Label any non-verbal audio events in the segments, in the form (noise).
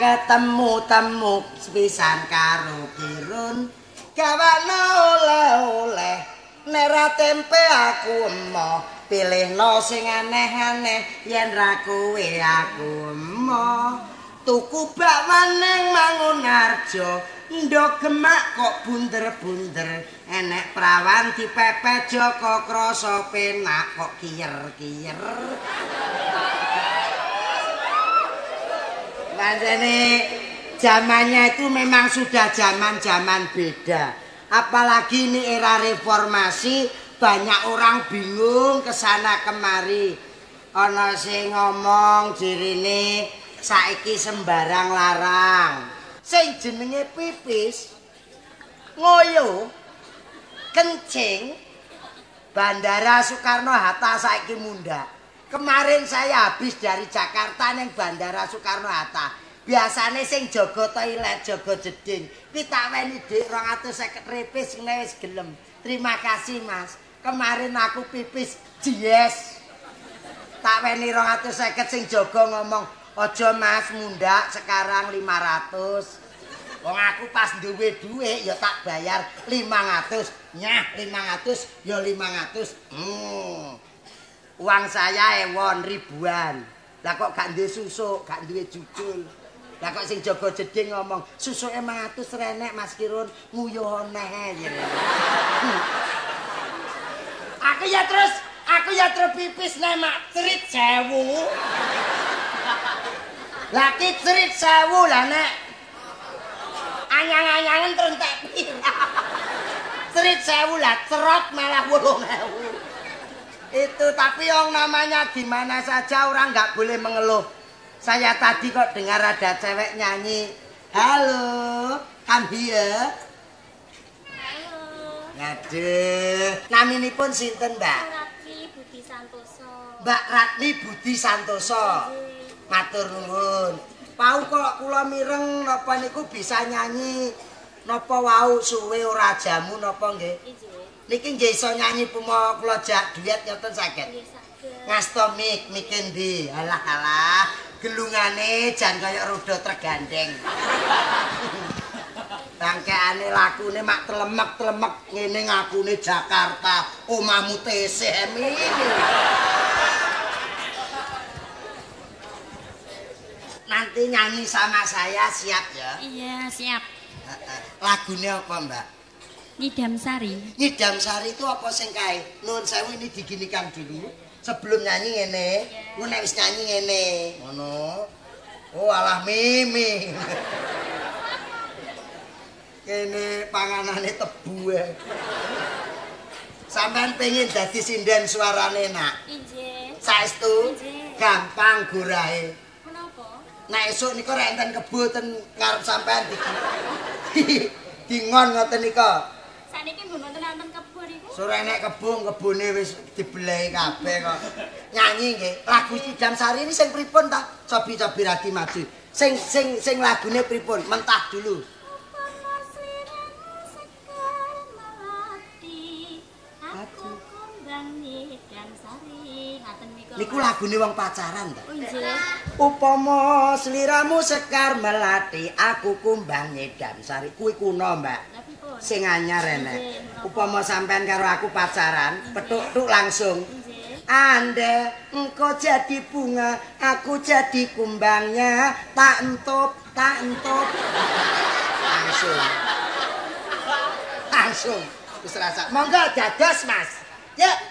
ketemu temu sepisan karo kirun. Gawana oleh-oleh nera tempe aku emo pilihno sing aneh-aneh yen ra kowe aku emo tuku bak maneng mangun arjo ndok gemak kok bunder-bunder. Enek prawan dipepet joko krasa penak kok kiyer-kiyer Manjane zamannya itu memang sudah zaman-zaman beda. Apalagi ini era reformasi banyak orang bingung kesana kemari. Ana sing ngomong jirine saiki sembarang larang. Sing jenenge pipis ngoyo kencing Bandara Soekarno Hatta saiki munda kemarin saya habis dari Jakarta neng Bandara Soekarno Hatta biasane sing jaga toilet jaga jeding. Kuwi tak weni dik 250 repis ngene wis gelem. Terima kasih Mas. Kemarin aku pipis jies tak weni 250 sing jaga ngomong aja Mas mundak sekarang 500 Wong aku pas duwe dhuwit ya tak bayar 500 nyah 500 ya 500 hmm. Uang saya ewon ribuan. Lah kok gak duwe susuk gak duwe jujul lah kok sing jaga jeding ngomong susuk 500 renek Mas Kirun. Nguyuh neh (laughs) aku ya terus aku ya terus pipis nek mak cerit sewu. Laki cerit sewu lah nek. Anyang-anyangan terentek pira (laughs) cerit sewu lah cerot malah wolong itu tapi yang namanya gimana saja orang nggak boleh mengeluh saya tadi kok dengar ada cewek nyanyi halo come here Ngaduh, naminipun sinten, Mbak? Ratni Budi Santoso. Mbak Ratni Budi Santoso. Matur nuwun. Pau kok kula mireng napa niku bisa nyanyi napa wau suwe ora jamu napa nggih? Niki nggih iso nyanyi pumo kula jak duet ngoten saged. Ngasto mik mike ndi? Alah alah, gelungane jan kaya roda tergandeng. (laughs) Bangkeane lakune mak telemek-telemek ngene ngakune Jakarta, omahmu tesih mini. Nanti nyanyi sama saya siap ya. Iya, siap. Lagune apa, Mbak? Nidam Sari. Nyidam Sari itu apa sing kae? Nuwun sewu ini diginikan dulu. Sebelum nyanyi ngene, ku nek wis nyanyi ngene, ngono. Oh, alah mimi. (laughs) Kene panganane tebu ae. Sampeyan pengen dadi sinden suarane nak. Injih. Saestu Nggih. gampang gorahe. Kenapa? Nek esuk nika rek enten kebo ten ngarep sampean (laughs) di dingon ngoten nika. Saniki mbon wonten wonten kebon iku. Sore nek kebun kebune wis dibelehi kabeh kok. Nyanyi nggih. Lagu Sidam Sari ini sing pripun ta? Cobi-cobi radi maju. Sing sing sing lagune pripun? Mentah dulu. Niku. Lagune wong pacaran ta? Oh, Injih. Upama sliramu sekar melati, aku kumbang nyedam sari. Kuwi kuno, Mbak. Sing anyar enek. Upama sampean karo aku pacaran, petuk-tuk langsung. Ande engkau jadi bunga, aku jadi kumbangnya, tak entup, tak entup. Langsung. Langsung. Wis rasa. Monggo dados, Mas. Yuk.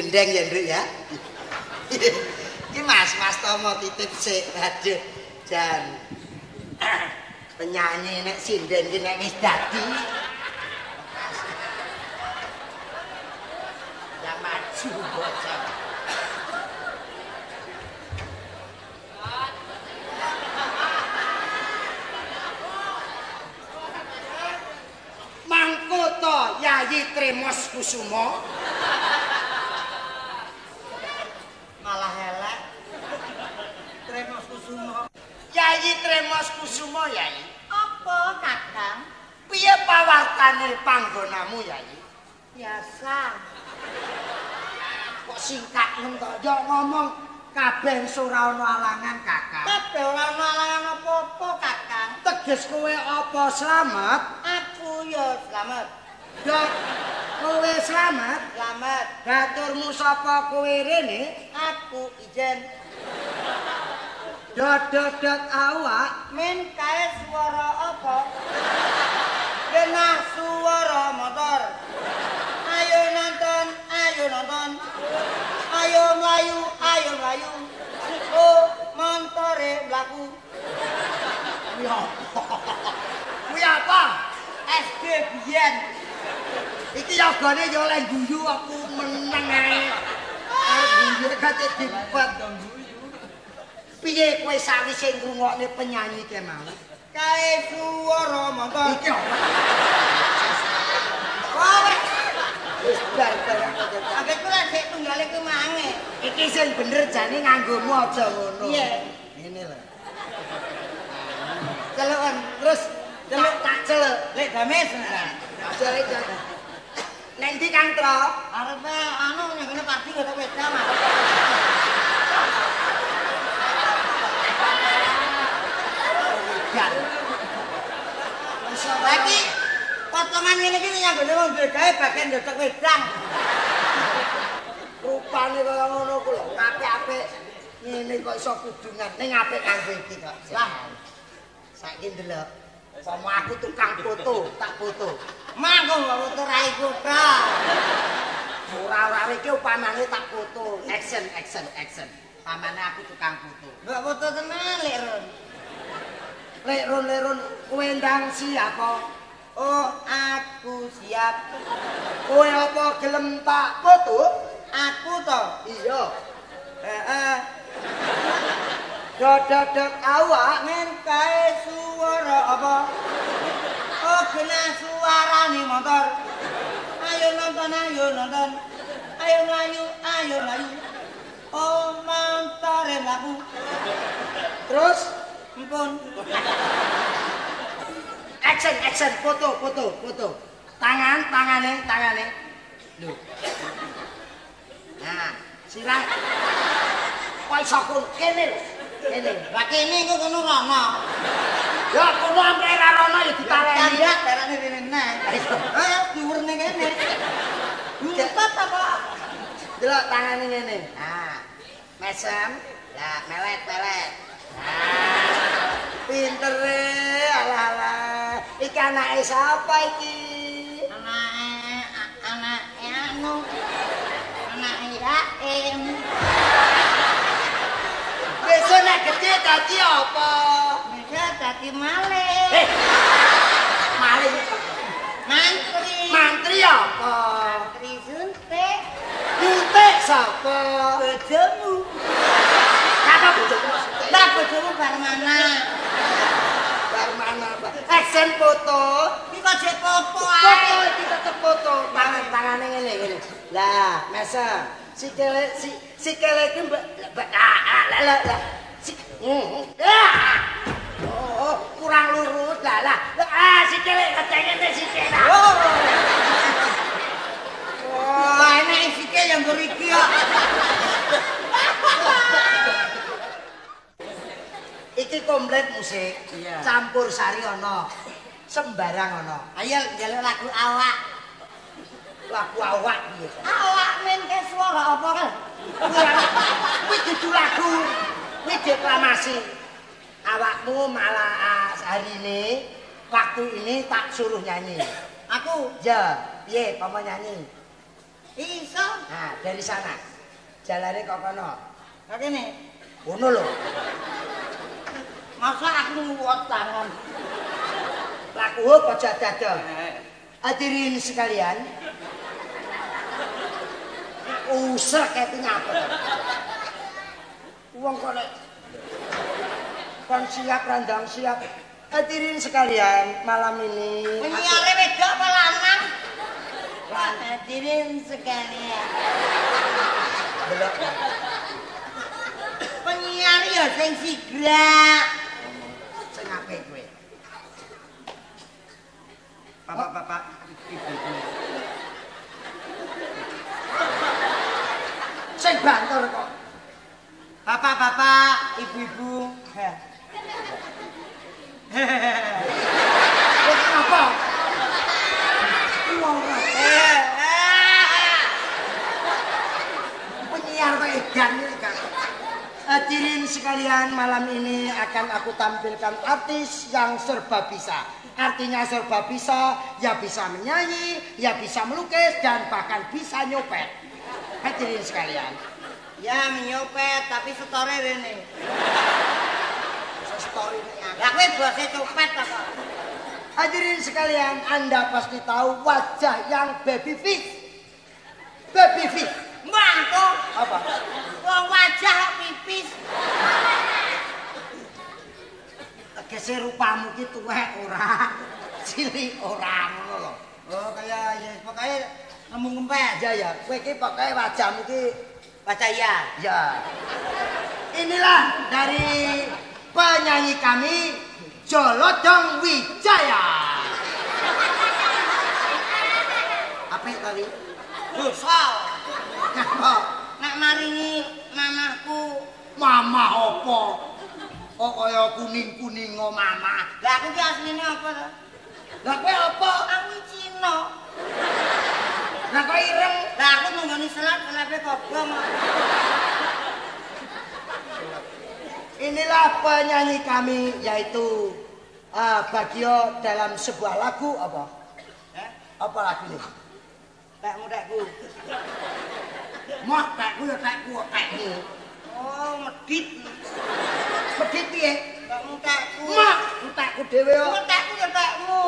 Gendeng ya nduk ya? Iki mas mas tomo titip sik aduh jan. Penyanyi nek sinden ki nek wis dadi. Ya maju bocah. Mangkoto Yayi Tremos Kusumo malah elek Tremos Kusumo Yayi Tremos Kusumo Yayi Apa, Kakang? piye pawartane panggonamu Yayi Biasa. kok singkat ngentok yo ngomong kabeh ora ana alangan kakak Kabeh ora ana alangan apa-apa, Kakang. Dados kowe apa slamet? Aku ya selamat. Dok, kowe slamet? Selamat. Baturmu sapa kowe rene? Aku ijen. Dot dot dot awak. Men kae suara apa? Genah suara motor. Ayo nonton, ayo nonton. Ayo melayu, ayo melayu. Oh, montore mlaku. Kuwi apa? Kuwi apa? SD biyen. Iki yogane yo oleh guyu aku meneng ae. Guyu kate dipat dong guyu. Piye kowe sawise ngrungokne penyanyi ke mau? Kae suara motor. Iki apa? Kowe Wis bar bar aku lek sik tunggale ku mange. Iki sing bener jane nganggomu aja ngono. Iya. Ngene lho. Celukan. Terus celuk tak celuk. Lek dames. Celuk celuk. Nek ndi Kang Tro? Arepe anu ning kene pasti kok wedang. Gan. Lagi potongan ngene iki nyanggone wong duwe gawe bagian ndocok wedang. Rupane kaya ngono ku lho, apik-apik. Ngene kok iso kudungan ning apik kanggo iki kok. Lah. Saiki ndelok. Pomo aku tukang foto, tak foto. Mangko foto rai kutha. Ora-ora iki upamane tak foto. Action, action, action. Pamane aku tukang foto. Mbok foto tenan lek Ron. Lek ron lek ron kowe ndang siapa? Oh, aku siap. Kowe apa gelem tak foto? Aku to. Iya. Heeh. Dodot awak Men kae suara apa? Kena suarane motor. Ayo nonton, ayo nonton. Ayo melayu, ayo melayu. Oh, mantare mlaku. terus Ampun. action action foto foto foto. Tangan tangane tangane. Lho. Nah, sirah. Kok iso kene lho. Kene. Lah kene kok kono rono. Ya kono ampe ra rono ya ditaleni. Tandak darane rene neh. Ayo diurne kene. Cepat apa? Delok tangane ngene. Nah, mesem. Lah melet melet. Nah, pinter e. Alah. Iki anake sapa iki? Anake anake anu. Anake Yaim. Besok nek gede dadi apa? Bisa dadi malih. Eh. Maling Mantri. mantri apa? Mantri suntik. Nyuntik sapa? Bojomu. Kata bojomu. Lah bojomu bar mana? Bar mana, Pak? Action foto. Iki kok jek popo Foto ae. iki tetep foto. Tangan tangane ngene ngene. Lah, mesem. Sikile si sikile iki mbak lah lah lah. Si hmm. Ah. Oh, kurang lurus lah lah. Ah, sikile ketengene sikile. Oh. Enak sikil yang beriki kok. Iki komplit musik. Iya. Campur sari ana. Sembarang ana. Ayo njaluk lagu awak. Lagu awak piye? Awak men ke suara apa kan? Kuwi dudu lagu. Kuwi deklamasi. Awakmu malah ah, hari ini waktu ini tak suruh nyanyi. Aku Ya, piye kamu nyanyi? iso. Nah, dari sana. Jalane kok kono. Kok kene. Ngono lho. Masa aku nguwot tangan. Lagu aja dada. Hadirin sekalian. Usah kete nyapa. Wong kok nek kon siap randang siap. Hadirin sekalian, malam ini Penyiare wedok apa lanang? Hadirin sekalian. Delok. Penyiar ya sing sigrak. sing apik kowe. Bapak-bapak, sing bantur kok. Bapak-bapak, ibu-ibu. Heh. Apa? Wong ora. Penyiar kok edan iki, Kak. Hadirin sekalian, malam ini akan aku tampilkan artis yang serba bisa. Artinya serba bisa, ya bisa menyanyi, ya bisa melukis, dan bahkan bisa nyopet. Hadirin sekalian. Ya menyopet tapi setore rene. Story ini. Lah kowe bose copet apa? Hadirin sekalian, Anda pasti tahu wajah yang baby face. Baby face. Mangko. Apa? Wong wajah pipis. Tegese rupamu ki tuwek ora. Cilik ora ngono lho. Oh kaya ya pokoke nemu ngempet. Ya ya, kowe iki pokoke wajahmu ki Baca ya. ya. Inilah dari penyanyi kami Jolodong Wijaya. Apa tadi? Apa? Nek maringi mamahku. Mama opo? Kok kaya kuning-kuning ngo mama. Lah aku ki asline apa to? Lah kowe apa? Aku Cina. Lah kok ireng? Lah aku nunggoni selat selape kobong. Inilah penyanyi kami yaitu ah, Bagio dalam sebuah lagu apa? Eh, Apa lagu ini? tekmu tekku. Moh tekku ya tekku tekmu. Oh, medit. Pedit piye? Tekmu tekku. Moh tekku dhewe kok. tekku ya tekmu.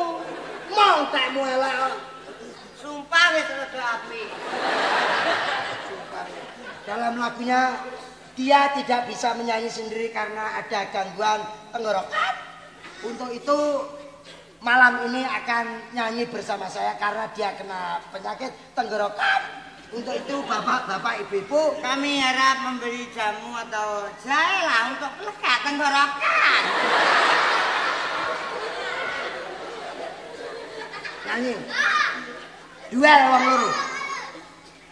Moh tekmu elek kok. Sumpah wis rada api. Dalam lagunya dia tidak bisa menyanyi sendiri karena ada gangguan tenggorokan. Untuk itu malam ini akan nyanyi bersama saya karena dia kena penyakit tenggorokan. Untuk itu bapak-bapak ibu-ibu Kami harap memberi jamu atau jahe lah untuk pelekat tenggorokan. nyanyi. Duel wong loro.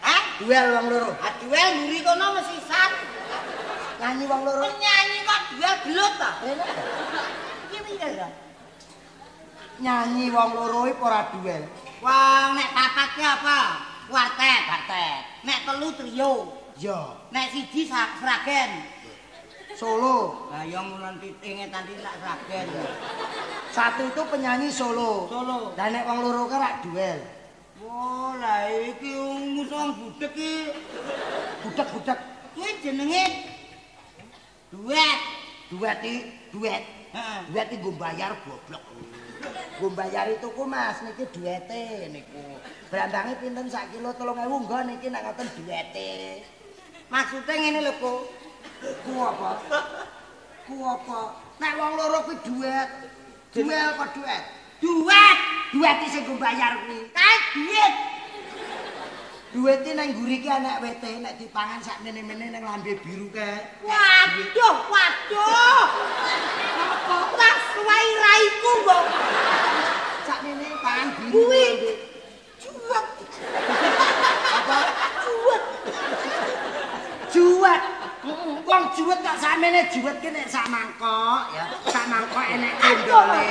Hah? Duel wong loro. Aduel mburi kono mesti sat. Nyanyi wong loro. Penyanyi kok duel gelut ta? Iki piye lho? Nyanyi wong loro iki ora duel. Wong nek papat apa? Kuartet, kuartet. Nek telu trio. Ya, Nek siji sragen. solo. Lah ya mulan titinge tanti lak sragen. Satu itu penyanyi solo. Solo. Dan nek wong loro kan rak duel. Oh, lah iki musuh budek iki. Budek-budek Kuwi jenenge duet. duet iki duet. Heeh. Duet iki nggo bayar goblok. Nggo bayar itu ku Mas niki duete niku. Brandange pinten sak kilo 3000 nggo niki nek ngoten duete. Maksudnya ngene lho, Ku. Ku apa? Ku apa? Nek wong loro kuwi duet. Duel kok duet? Duet. Duet sing nggo bayar kuwi. Kae duit. Iki nang nguri ki anak wete nek dipangan sak mene-mene nang lambe biru kae. Waduh, waduh. Apa tak suwai raiku kok. Sak mene pangan biru. Kuwi. Cuwet. Apa? Cuwet. Juwet. Wong juwet tak sakmene juwet ki nek sak mangkok ya. Sak mangkok enek cendole.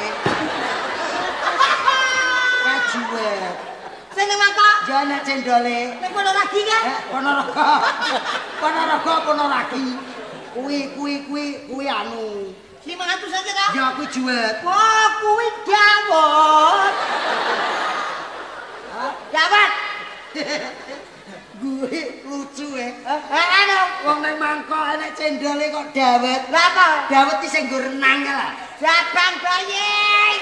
Ka nang mangkok. Ya enek cendole. Nek kono lagi kan? Eh, Ponorogo. (laughs) Ponorogo Ponorogi. Kuwi kuwi kuwi kuwi anu. 500 aja ta? Ya kuwi juwet. Wah, kuwi dawet. Dawet. (laughs) Kuwi lucu eh. Eh, anu. Wong nang mangkok enek cendole kok dawet. Lah apa? Dawet iki sing nggo renang ka lah. Jabang bayi.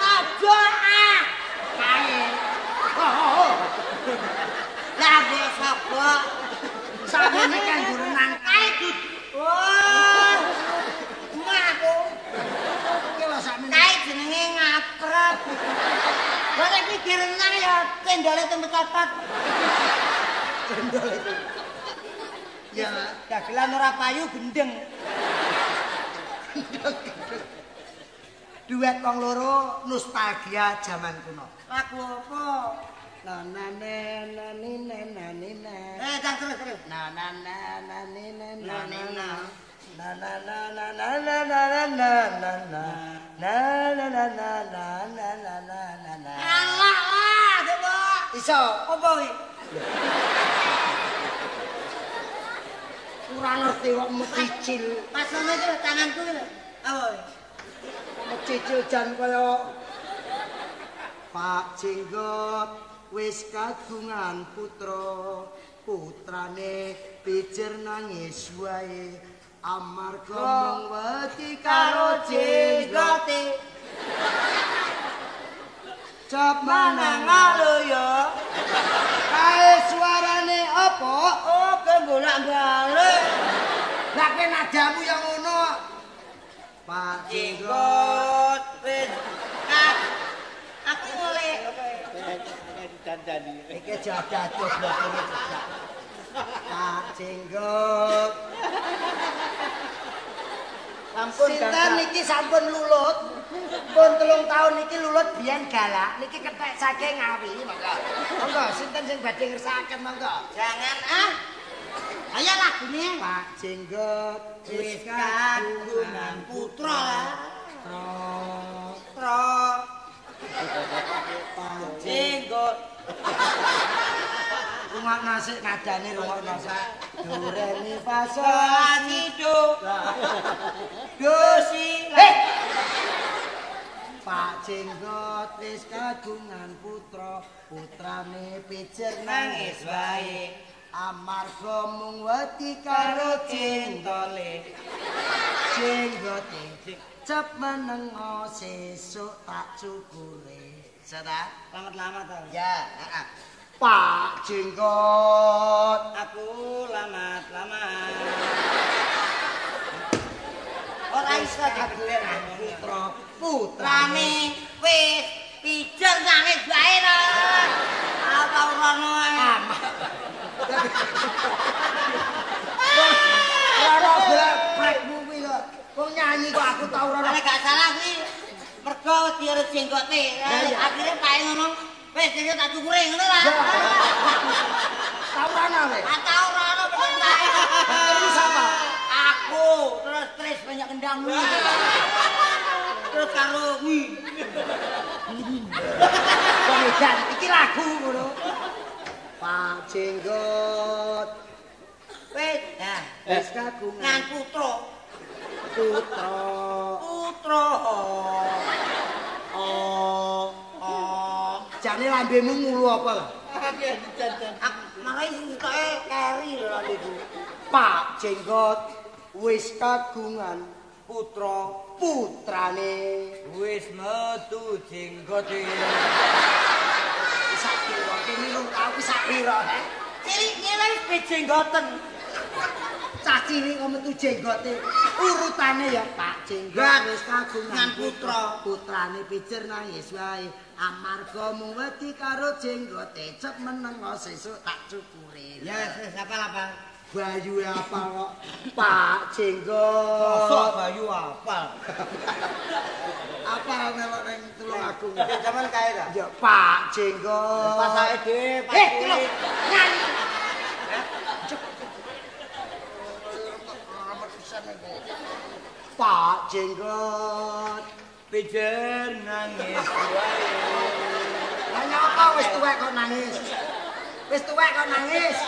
Aja ah. Kae. Lah mbok sapa? Sakmene kan renang. Kae dud. Oh. Ngaku. Ki lho sakmene. Kae jenenge ngaprep. Nek iki direnang ya cendole tempat catat. Cendol itu. Ya, Dagelan ora payu gendeng. Duet wong loro nostalgia zaman kuno. Lagu apa? Na na na na ni na na ni na. Eh, jang terus terus. Na na na na ni na na Na, ni, na. na. Na na na na na na na na na na na. Na na na na na na na na na na. Alah lah, coba. Iso. Apa iki? Ora ngerti kok mecicil. Pas ngono iki lho, tanganku iki lho. Apa? Mecicil jan kaya Pak Jenggot wis kagungan putra. Putrane pijer nangis wae. Amarga mung wedi karo jenggote. Cep menang lho ya. Kae suarane apa? Oh, kebolak-balik. Lah kowe nadamu yang ngono. Pak Jenggot wis aku mulai Iki jadados jejak. Pak Jenggot. Sampun Sinten niki sampun lulut. Pun telung tahun niki lulut biyen galak. Niki ketek saking ngawi monggo. Monggo sinten sing badhe ngersakaken monggo. Jangan ah. Ayo lagune. Pak Jenggot Wis kagungan putra. Putra. Putra. Jenggot. Rungok nasik nadane rungok nasik. Do re mi fa sol Solani do. do si Hei! Pak Jenggot wis kagungan putra, putrane pijer nangis wae. Amarga mung wedi karo jengtole. Jenggote cep menengo sesuk tak cukure. Sada? Selamat-selamat to. Ya, heeh. Pak Jenggot. Aku lamat-lamat. Ora iso kagungan putra, putrane wis pijer nangis bae. Apa urono ae. Ora brekmu kuwi lho. Wong nyanyi kok aku tau ora Nek gak salah kuwi mergo wedi arep jenggote. Akhire pae ngono wis iki tak cukure ngono lah. tau ora nawe. Ata ora ono bener bae. Ini siapa? Aku terus terus banyak kendang kuwi. Terus karo kuwi. Pemedan iki lagu ngono. Pak Jenggot Wis nah wis kagungan ngan putra. putra. Putra. Oh, Oh. jane lambemu ngulu apa lho? Aku marai sing ketoke keri lho lambeku. Pak Jenggot wis kagungan putra putrane Wis metu jenggote. sak pira kene lu tau ki sak pira he? Cilik ngene wis bejenggoten. Caci iki kok metu jenggote urutane ya Pak Jenggot wis kagungan ngan putra. putrane pijer nangis wae amarga mung wedi karo jenggote cep menengo sesuk tak cukure Ya wis apa apa. Bayu apa kok Pak Jenggot Sok bayu apal. apa melok ning tulung agung Nek zaman kae ta. ya Pak Jenggot Pasake dhewe pas Eh, kuwi. lho, nyanyi. Pak Jenggot. Pijer nangis wae. Lah nyapa wis tuwek kok nangis? Wis tuwek kok nangis?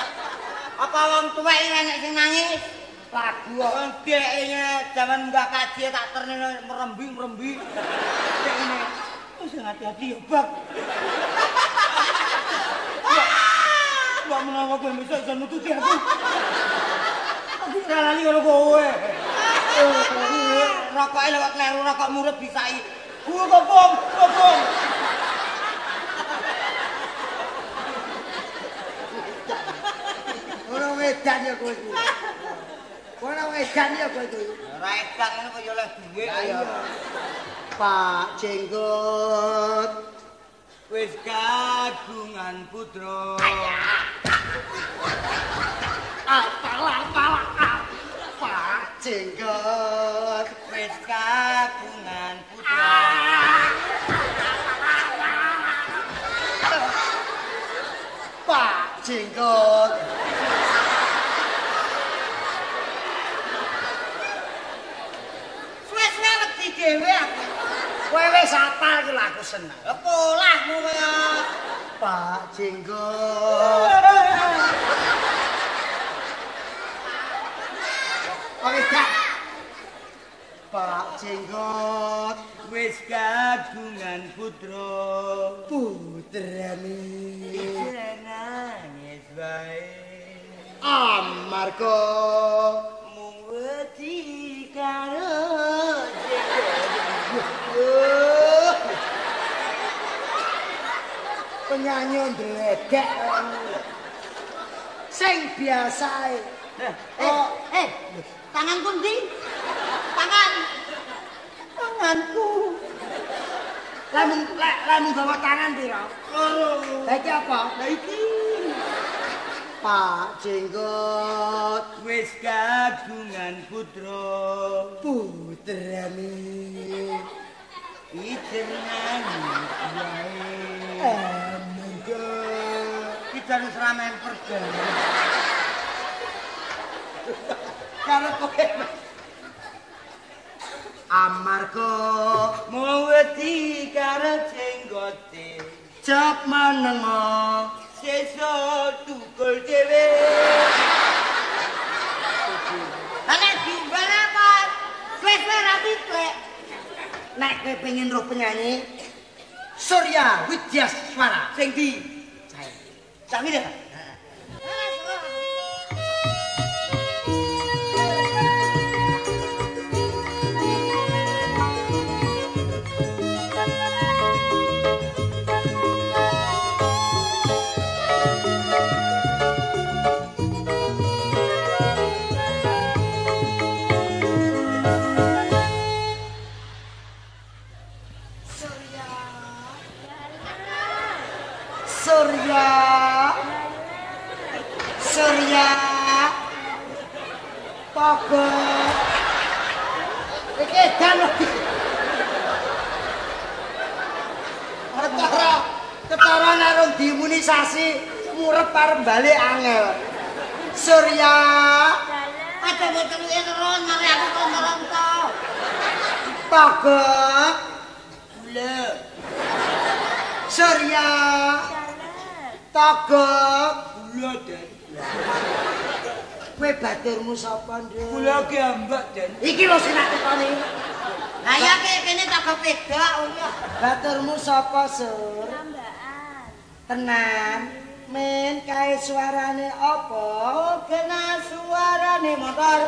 Apa wong tuwek iki sing nangis? Lagu kok. Wong dhekne zaman mbak kaji tak terne merembi-merembi. Dhekne wis hati-hati ya, Bab. Mbak menawa kowe besok iso nututi aku. Aku ora lali karo kowe. Rokoke lewat kleru rokok murid bisai. Kuwi kok bom, wedan ya kowe iki. Ora wedan ya kowe iki. Ora edan ngene kok ya oleh dhuwit ya. Pak Jenggot. Wis kagungan putra. Apalah apalah. Pak Jenggot. Wis kagungan putra. Pak Jenggot. Suwe-suwe wedi dhewe aku. Kowe wis apal iki aku seneng. Lah polahmu kaya Pak Jenggot. Oke, Kak. Pak Jenggot wis kagungan putra putrane nangis wae amarga mung wedi karo penyanyi ndredek. Sing biasae. Eh eh tanganku ndi? Tangan. Tanganku. Lamun lek lamun gawa tangan pira oh. Iki apa? Lah iki. Pak Jenggot. Wis kagungan putra putrane ijen nangis wae amarga kita harus ramen perda. Karo kowe amarga mau wedi karo jenggote. Jap menengo sesuk tukul dhewe. Ana diumbal apa? Wis ora nek kowe pengen roh penyanyi Surya Widyaswara sing di Saya. Sami Togo Iki dan Ketara Ketara narung diimunisasi Murep parem balik angel. Surya Ada bocah yang ron, mari aku kok ngerong to. Togo Gula. Surya Gula dan. Kowe baturmu sapa, Nduk? Gula gambak dan. Iki lho sing tak tekoni. Lah ya ke kene tak pedak ora. Baturmu sapa, Sur? Tenan. Men kae suarane apa? Oh kena suarane motor.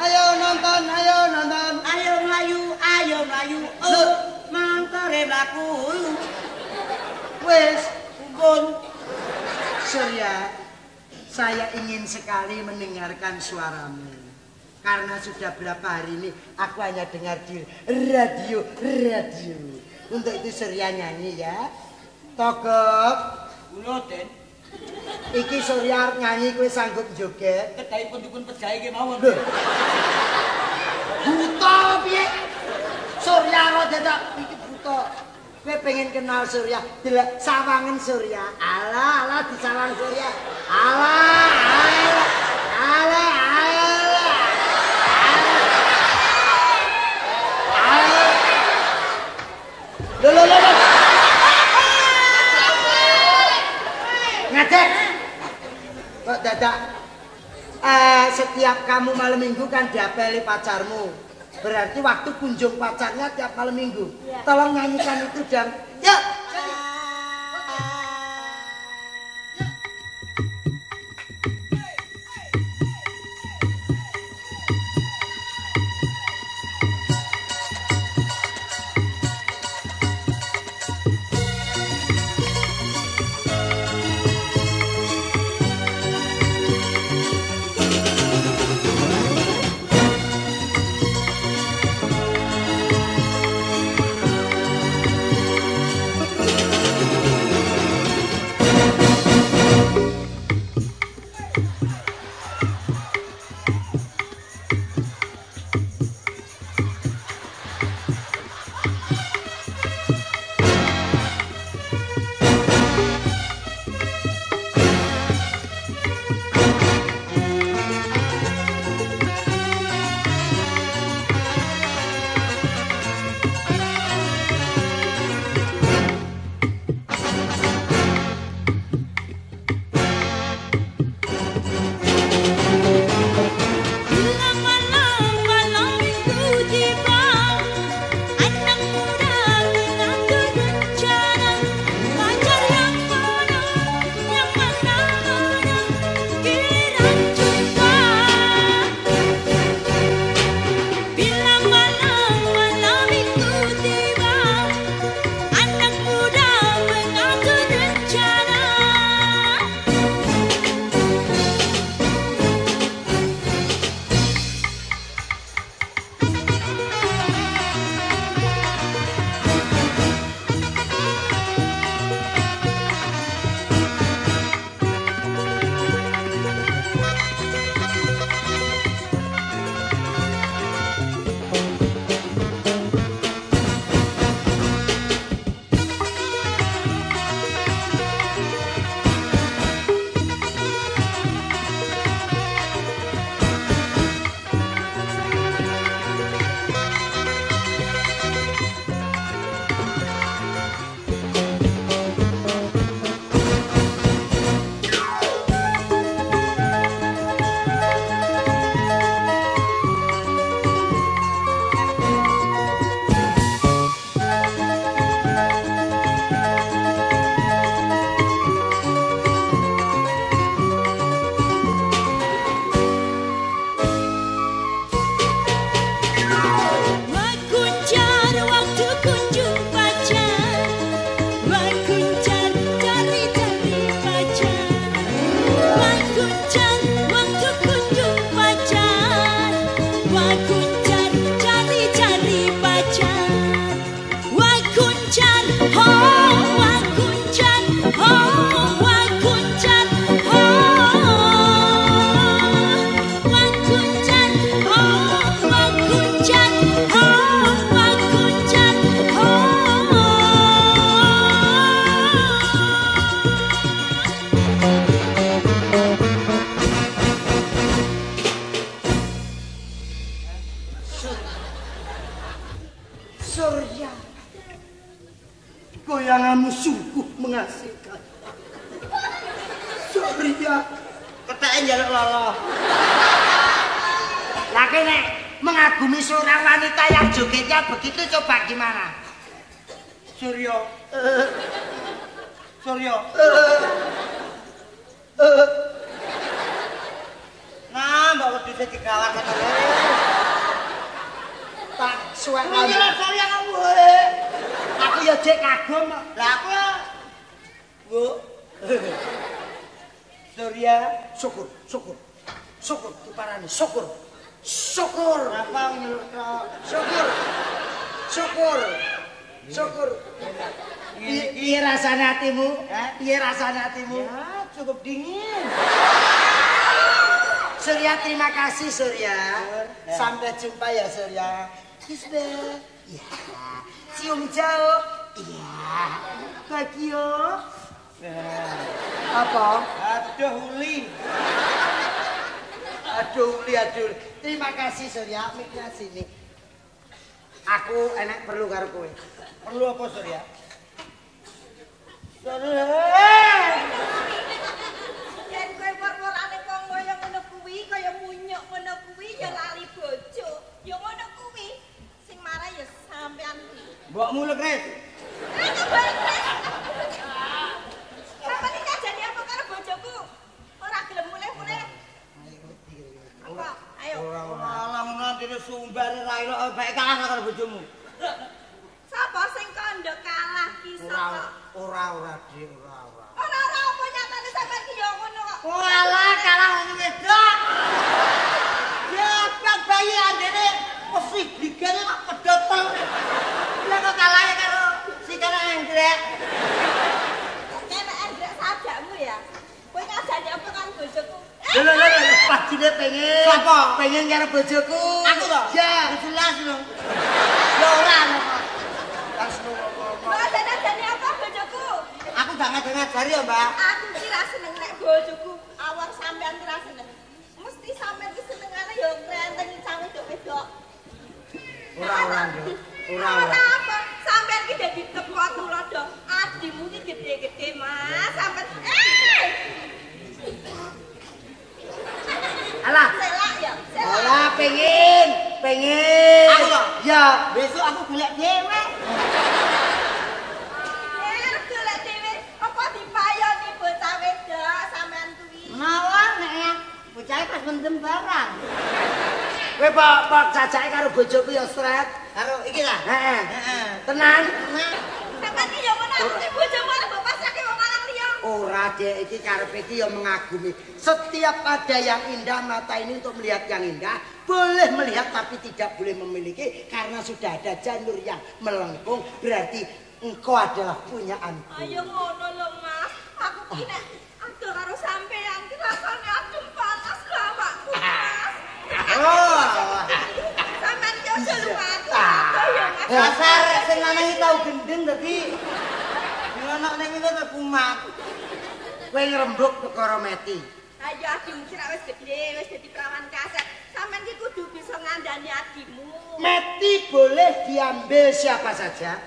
Ayo nonton, ayo nonton. Ayo mlayu, ayo mlayu. Oh, mantare mlaku. Wis, Pun Surya. Saya ingin sekali mendengarkan suaramu. Karena sudah berapa hari ini aku hanya dengar di radio, radio. Untuk itu Surya nyanyi ya. Togok, gula den. iki Surya nyanyi kowe sanggup joget. Kedai pun pejahe ke mawon. Lho. Buta piye? Surya kok dadak iki buta. Kowe pengen kenal Surya, delok sawangen Surya. Alah, alah disawang Surya. Alah, alah. Alah. Lho, lho, lho. Ngajak. Kok dadak eh, setiap kamu malam minggu kan diapeli pacarmu. Berarti waktu kunjung pacarnya tiap malam minggu. Tolong nyanyikan itu dan yuk. Apa? Aduh, uli. Aduh, lihat dulu. Terima kasih Surya. Miknya sini. Aku enak perlu karo kowe. Perlu apa, Surya? Surya. Yen kowe war-warane wong kaya ngono kuwi, kaya munyuk ngono kuwi ya lali bojo. Ya ngono kuwi. Sing marah ya sampean kuwi. Mbok muluk, Res. Ayo balik. Sampeyan iki kajane apa karo bojoku? Ora gelem mulih-mulih. Apa? Ayo. Alah ngono dene sumbare ra ilo bae kalah karo bojomu. Sapa sing kandha kalah ki Ora sapa? ora ora Dik, ora ora. Ora-ora apa nyatane sampeyan ki ya ngono kok. Walah kalah wong wedok. Ya bak bayi andene mesti digane kok pedotol. Lah kok kalah karo si kana anggrek. Kene endrek sadakmu ya. Kowe ngajani apa kan bojoku? Eh, Lho lho lho, pajine pengen. Sapa? Pengen karo bojoku. Aku to? Ya. jelas lho. Ya ora no. Mbak ajani apa bojoku? Aku gak ngajari ya, Mbak. Aku ki ra seneng nek bojoku awak sampean ki ra seneng. Mesti sampean ki senengane ya ngrentengi cawe wedok wedok. Ora. Ora Ora ora. apa? Sampean ki dadi teko tulodo. Adimu ki gede-gede, Mas. Sampean eh Alah, selak ya, selak. alah pengen, pengen. Aku to? Ya. Besok aku golek dhewe. Eh, golek dhewe apa dipayoni bocah wedok sampean kuwi. Mawon nek ya. Bocah pas mendem barang. Kowe pak pak cacake karo bojoku ya sret. Karo iki lah. Heeh. Heeh. Tenan. Sampean ki ya ngono aku bojomu arep mbok pasrahke wong lanang liya. Ora dek iki karepe iki ya mengagumi. Setiap ada yang indah mata ini untuk melihat yang indah, boleh melihat tapi tidak boleh memiliki karena sudah ada janur yang melengkung berarti engkau adalah punyaanku. Ayo ngono lho, Mas. Aku ki nek ado karo sampean ki rasane adem panas lho awakku, Mas. Oh. Sampean ki aja lumaku. Ah. Ayo, Mas. Dasar sing lanang tau gendeng dadi ngono ning ngene kok kumat. Kowe ngrembug perkara meti. Ayo adimu ki ra wis gede, wis dadi perawan kaset. Sampean ki kudu bisa ngandani adimu. Meti boleh diambil siapa saja,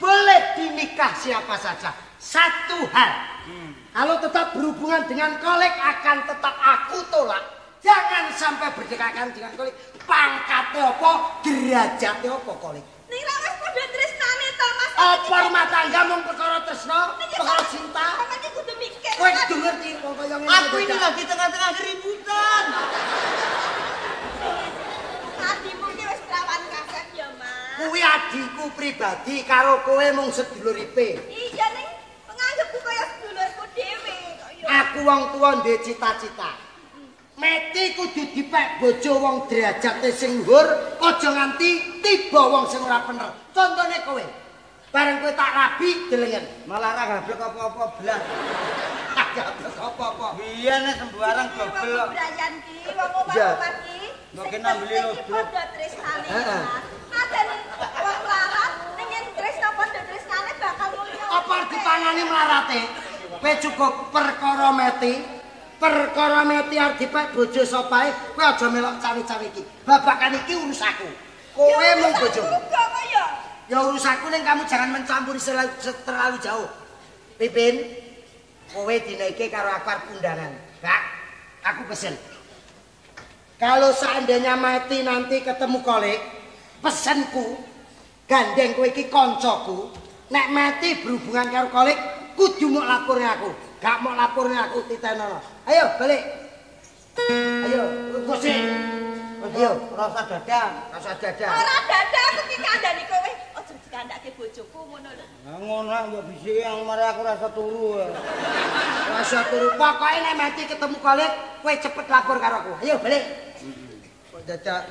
boleh dinikah siapa saja. Satu hal, kalau tetap berhubungan dengan kolek akan tetap aku tolak. Jangan sampai berdekatan dengan kolek. Pangkatnya apa, derajatnya apa kolek. Ning ra wis padha tresnane to, Mas. Apa rumah tangga mung perkara tresno, perkara cinta. Kowe kudu ngerti wong kaya ngene. Aku ini lagi tengah-tengah keributan. Adimu ki wis perawan kaset ya, Mas. Kuwi adikku pribadi karo kowe mung sedulur ipe. Iya ning nganggepku kaya sedulurku dhewe. Aku wong tuwa ndek cita-cita. Meti kudu dipek bojo wong derajate sing dhuwur, aja nganti tiba wong sing ora bener. Contone kowe. Bareng kowe tak rabi delengen. Malah ra gablek apa-apa blas. Gablek apa-apa. Biyen nek sembarang gobel kok. Brayan ki wong omah omah ki. Mbok sing kena beli penting lodok. ki Padha tresnane. Heeh. Adane wong larat ning yen tresna padha tresnane bakal mulya. Apa dipangani mlarate? Kowe cukup perkara meti. Perkara meti arep dipek bojo sopae, kowe aja melok cawe-cawe iki. Babakan iki urus aku. Kowe mung bojoku. Kok ya? Urusanku ning kamu jangan mencampuri terlalu jauh. Pipin, kowe dina iki karo aku arep undangan. Kak, aku pesen. Kalau seandainya mati nanti ketemu kolik, pesenku gandeng kowe iki koncoku, nek mati berhubungan karo kolik, kudu mau lapornya aku. Gak mau lapornya aku titenono. Ayo balik. Ayo, kursi. Ayo, rasa dada, rasa dada. Ora dada aku ki kandhani kowe. Aja dikandhake bojoku ngono lho. Nah, ngono ya bisa yang mari aku rasa turu. ya. Rasa turu. Pokoknya nek mati ketemu kolik, kowe cepet lapor karo aku. Ayo balik. Kok dadak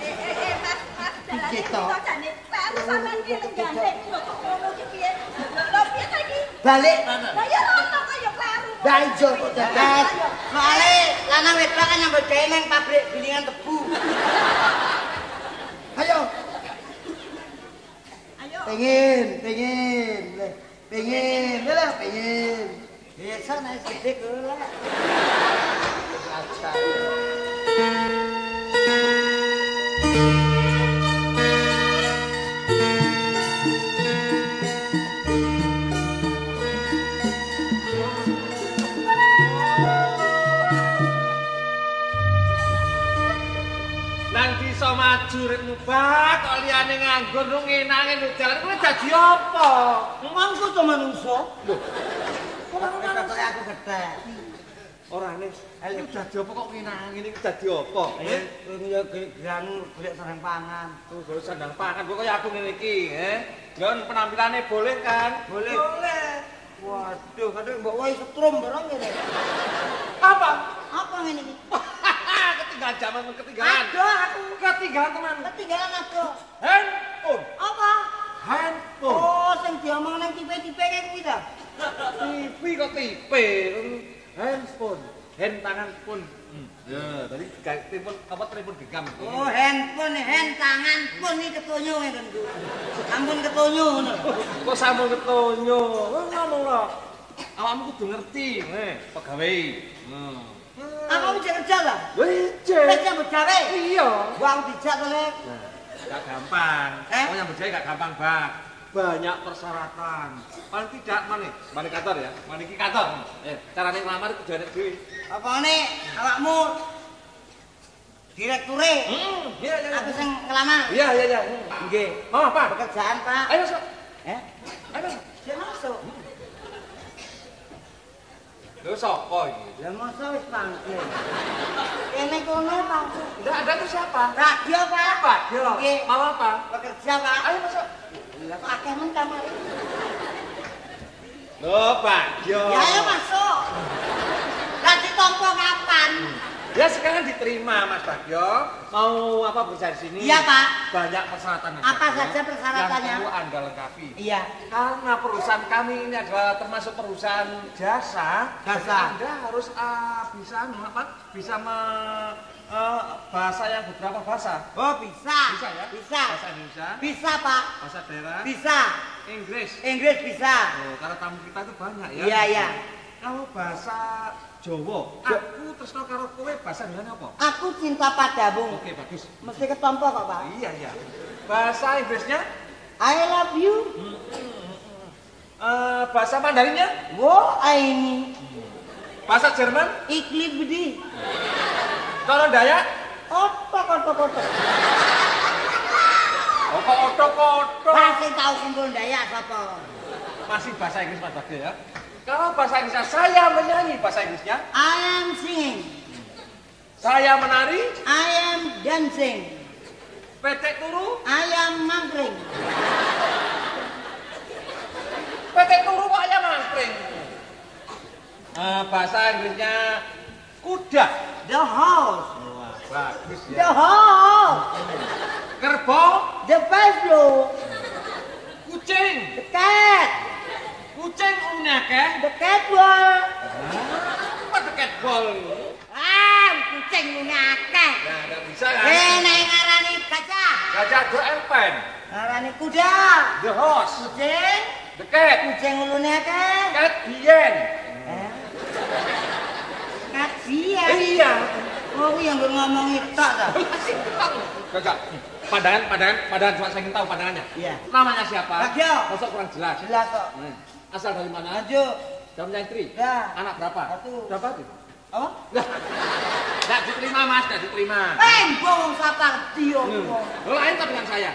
Eh eh eh Mas, Mas dalane to? kita jane karo sampean ki gandeng lho kok ngono ki piye? Lho piye ta iki? balik. Lah ya rono kaya kleru. Lah ijo kok dadak. Soale lanang wedok kan nyambut gawe ning pabrik gilingan tebu. (laughs) Ayo. Pengen, pengen. Pengen, lah pengen. Biasa nek gede kula. Bisa maju ritmu bak kok liyane nganggur nu ngenange lu jalan kuwi dadi apa? Mangko to manungsa. Kok aku getek. Ora nih, elek dadi apa kok ngenange ini dadi apa? Eh, Ini ya geran golek sareng pangan. tuh gak sandang pangan kok kaya aku ngene iki, eh. Gon penampilannya boleh kan? Boleh. Boleh. Waduh, kadang mbok wae setrum barang ngene. Apa? Apa ngene iki? (laughs) ketinggalan zaman ketinggalan. Aduh aku Ketinggalan teman. ketinggalan aku. Handphone. Apa? Handphone. Oh, sing diomong nang tipe-tipe kayak kuwi ta. TV kok TV. Handphone. Hand tangan pun. Ya, tadi ga- telepon apa telepon genggam. Oh, handphone, hand tangan pun iki ketonyo ngene ku. Ampun ketonyo ngono. Kok sambung ketonyo? Kok ngomong lo. Awakmu kudu ngerti, eh, pegawai. Hmm. Apa wis kerja lah? Wis, Wis nyambut gawe. Iya. Wong dijak to, Lek. Gak gampang. Eh? Oh, nyambut gawe gak gampang, Bang. Banyak persyaratan. Paling tidak mana? Mana kantor ya? Mana iki kantor? Eh, carane ngelamar kudu enek dhewe. Apane awakmu direkture? Hmm, iya iya. Aku sing ngelamar. Iya iya iya. Nggih. Oh, apa? Pekerjaan, Pak. Ayo, Sok. Eh? Ayo. Dia masuk. Lho sapa iki? Lah masa wis pangkil. Kene kono pangkil. Enggak ada tuh siapa? Radio, Pak. Apa? Yo. Nggih. Mau apa? Bekerja, Pak. Ayo masuk. Lah kok akeh men kamar. Loh, Pak. Yo. Ya ayo masuk. Lah ditompo kapan? Ya sekarang diterima Mas Bagio. Mau apa bekerja di sini? Iya, Pak. Banyak persyaratan. Apa Bagio. saja persyaratannya? Yang perlu Anda lengkapi. Iya. Karena perusahaan kami ini adalah termasuk perusahaan jasa. Jasa. Anda harus ah, bisa apa? Bisa me, eh, bahasa yang beberapa bahasa. Oh, bisa. Bisa ya? Bisa. Bahasa Indonesia, Bisa, Pak. bahasa daerah, Bisa. Inggris. Inggris bisa. Oh, karena tamu kita itu banyak ya. Iya, iya. Kalau bahasa Jawa, aku terus karo kowe bahasa Indonesia apa? Aku cinta padamu. Oke, bagus. Mesti ketompo kok, Pak. Iya, iya. Bahasa Inggrisnya, I love you. eh, bahasa Mandarinnya, Wo ini. Bahasa Jerman, Iklim bedi. kalau Dayak, Opo koto koto. oh, kok oto-oto. Pasti tahu kumpul daya sapa? Masih bahasa Inggris Mas Bagio ya. Kalau bahasa Inggrisnya, saya menyanyi bahasa Inggrisnya, I am singing. saya menari, I am dancing. petek turu, I am Eh, bahasa Inggrisnya kuda. The house. Wah, bagus The ya. house. Kerbau, The buffalo. kucing, The cat. kucing umumnya. The cat wall. Apa deket bol? Ah, kucing akeh. Nah, nggak bisa kan? Kene ngarani gajah. Gajah the elephant, Ngarani kuda. the horse, Kucing. the cat, Kucing ulune akeh. cat bien. Iya. Oh, yang ngomong itu ta. Gajah. Pandangan, pandangan, pandangan. Coba saya ingin tahu pandangannya. Iya. Namanya siapa? Bagio. Masuk kurang jelas. Jelas kok. Hmm. Asal dari mana? Maju. Dalamnya istri. Ya. Anak berapa? Satu. Berapa itu? Apa? Nggak diterima mas, nggak diterima. Tembong sapar dio. Hmm. Lo lain tapi dengan saya.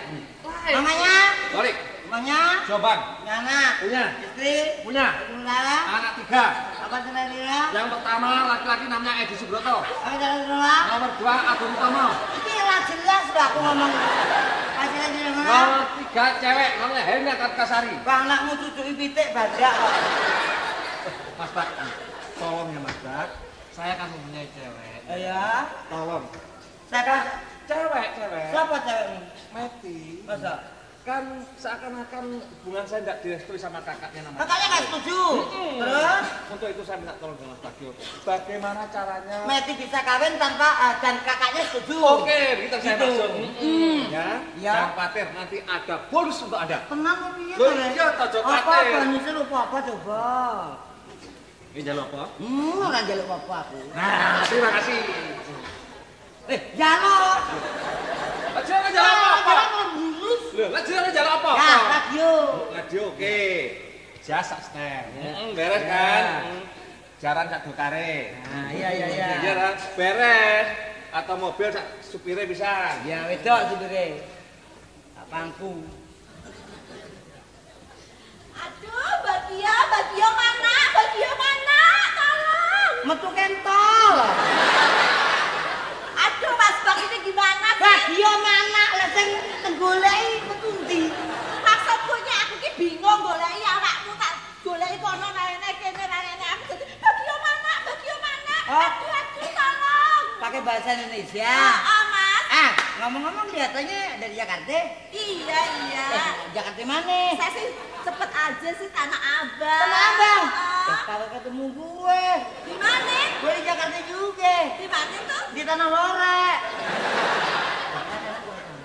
Lain. Namanya? Balik. Namanya? Jawaban. Nyana. Punya. Istri. Punya. Saudara. Anak tiga. Apa saudara? Yang pertama laki-laki namanya Edi Subroto. Apa saudara? Nomor dua Agung Utomo. Ini lah jelas lah aku ngomong. Apa saudara? Nomor tiga cewek namanya Helena Kartasari. Bang anakmu cucu pitik badak kok. Mas Bak, tolong ya Mas Bak. Saya kan mempunyai cewek. Ya. Tolong. Saya kan Cewek, cewek. siapa cewekmu? Meti. Masa? Kan seakan-akan hubungan saya tidak direstui sama kakaknya namanya. Kakaknya nggak setuju. Hmm. Terus? Untuk itu saya minta tolong dengan Mas Bagio. Bagaimana caranya? Meti bisa kawin tanpa ah, dan kakaknya setuju. Oke, begitu saya Gitu. maksud. Mm. Ya, Ya. jangan khawatir. Nanti ada bonus untuk Anda. Tenang kok piye Loh, iya, tojo Apa bonusnya lupa apa coba? Ini jalur apa? Hmm, ora njaluk apa aku. Nah, terima kasih. Eh, jaluk. Jangan jalur apa-apa. Loh, lah jangan jalur Ya, radio. Radio oke. Jasa stand. Ya. beres Ya. kan? Jaran sak dokare. Nah, iya iya iya. Iya kan? Beres. Atau mobil sak supirnya bisa. Ya wedok sebenarnya. Tak pangku. Aduh, Bagio, Bagio mana? Bagio mana? Tolong. Metu kentol. Aduh, Mas Bang ini gimana sih? Bagio mana? Sing tenggoleki metu ndi? Maksudku ini aku ki bingung goleki awakmu tak goleki kono rene kene rene aku jadi Bagio mana? Bagio mana? Oh. Aduh, aduh, tolong. Pakai bahasa Indonesia. Ah, Mas. Ngomong-ngomong kelihatannya dari Jakarta. Iya, iya. Eh, Jakarta mana? Saya sih cepet aja sih Tanah Abang. Tanah Abang. Ah. Ya, kalau ketemu gue. Di mana? Gue di Jakarta juga. Di mana tuh? Di Tanah Lorek.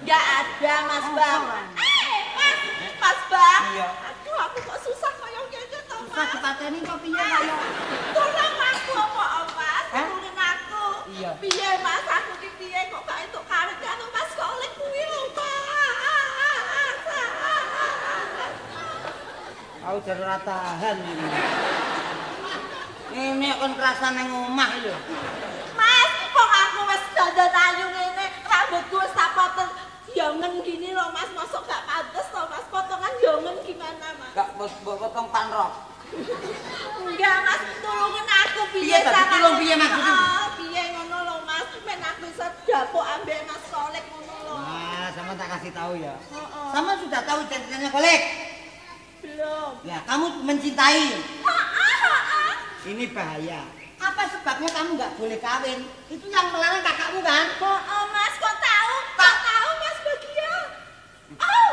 Gak ada Mas Bang. Eh, Mas, Mas Bang. Iya. Aduh, aku kok susah koyo toh, Susah Mas. dipateni kok piye kaya. Tolong aku apa, Mas? Tolongin aku. Iya. Piye, Mas? Aku ki piye kok gak entuk karet karo Mas kok oleh kuwi lho, Mas. Aku jadi ora tahan ini. Ini kan kerasa nang omah lho. Mas, kok aku wis dandan ayu ngene, rambutku wis tak potong yongen gini loh, Mas. Masuk gak pantes toh, Mas. Potongan yongen gimana, Mas? Gak bos potong panrok. Enggak, Mas, tulungin aku piye Piye, Tati? Tulung piye maksudnya? Oh, piye ngono lho, Mas. Men aku iso dapuk ambek Mas Kolek ngono lho. Nah, sama tak kasih tahu ya. Heeh. Sama sudah tahu ceritanya kolek. Belum. Ya, kamu mencintai. Heeh, heeh. Ini bahaya. Apa sebabnya kamu nggak boleh kawin? Itu yang melarang kakakmu kan? Oh, Mas, kok tahu? Kok tahu, Mas Bagio? Oh,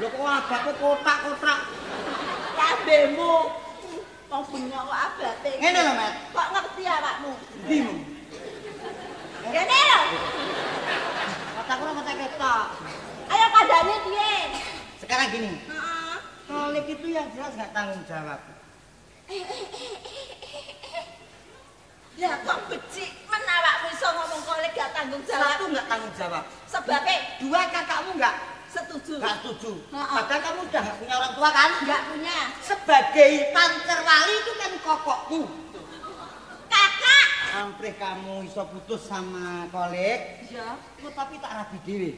Lho kok abate kotak-kotak. kabemu. Wong bengok kok abate. Ngene lho, Mat. Kok ngerti awakmu? Bingung. Kene lho. Kotakku ora kotak ketok. Ayo kadane piye? Sekarang gini, Heeh. kolek itu yang jelas nggak tanggung jawab. Lah kok becik men awakmu iso ngomong kolek gak tanggung Satu jawab. nggak tanggung jawab. Sebabnya Dua kakakmu nggak setuju. nggak setuju. Padahal kamu udah nggak punya orang tua kan? Enggak punya. Sebagai pancer wali itu kan kokokmu. Kakak. Amprih kamu iso putus sama kolek, Ya, kok tapi tak rabi dhewe.